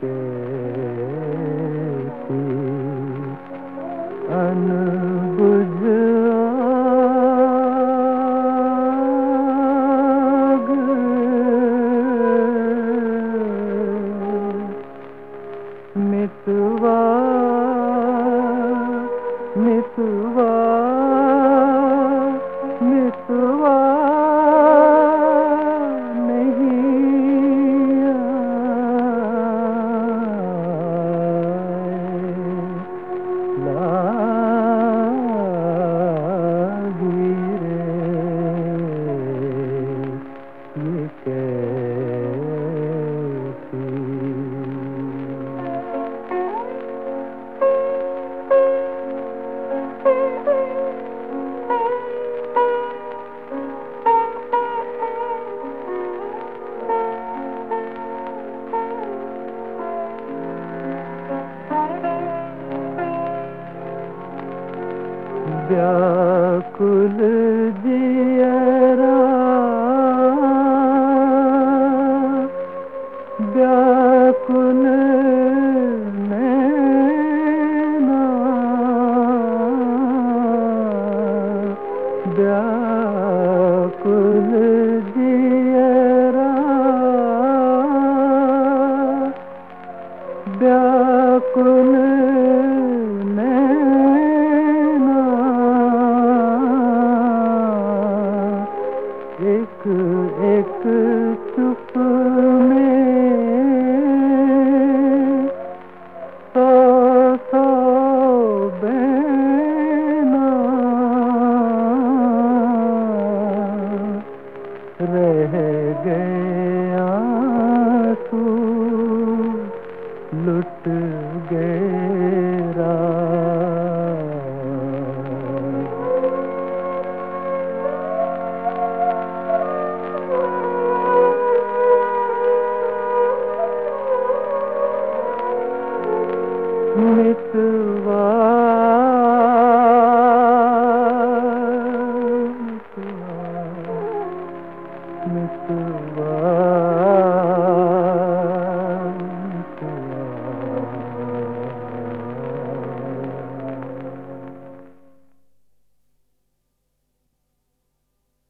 के मितवा நான் व्याकुल जियरा व्याकुल नैना व्याकुल एक एक चुप में बेना रह गए आँसू लुट நினைத்து வா